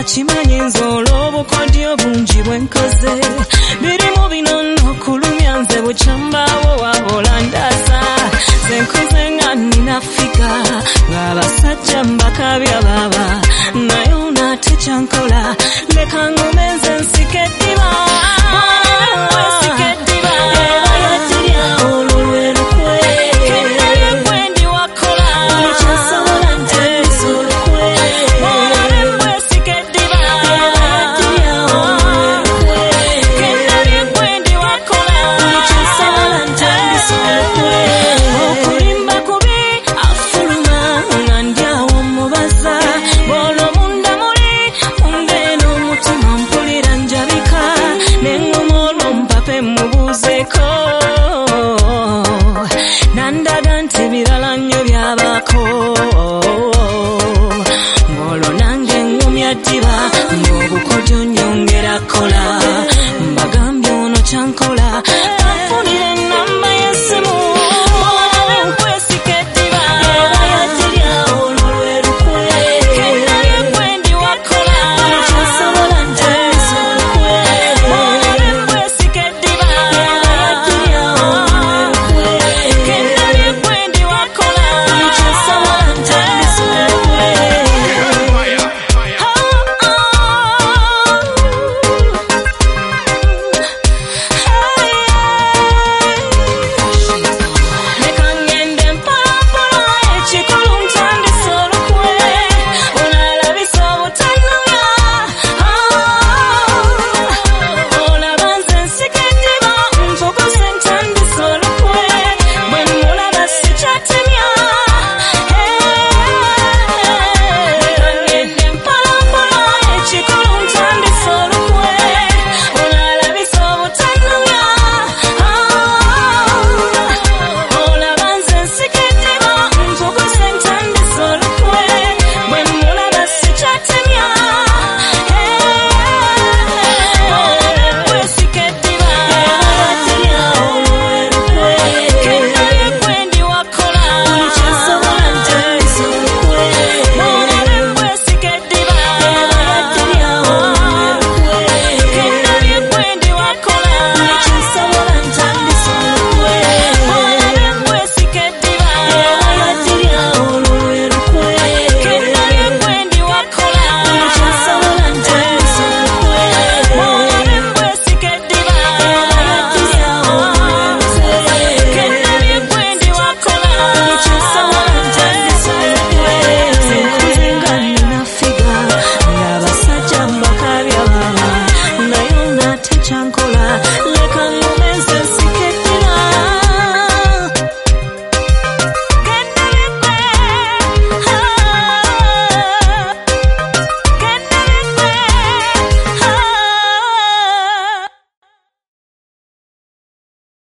nakimanyi nze olw'obukodyo bungi bwe nkoze. Birimu bino n'okulumya nze bukyambaawo wabolandaza nze nkoze nga nina figa ng'abasajja mbakabya baaba naye onaate kyankola lekanga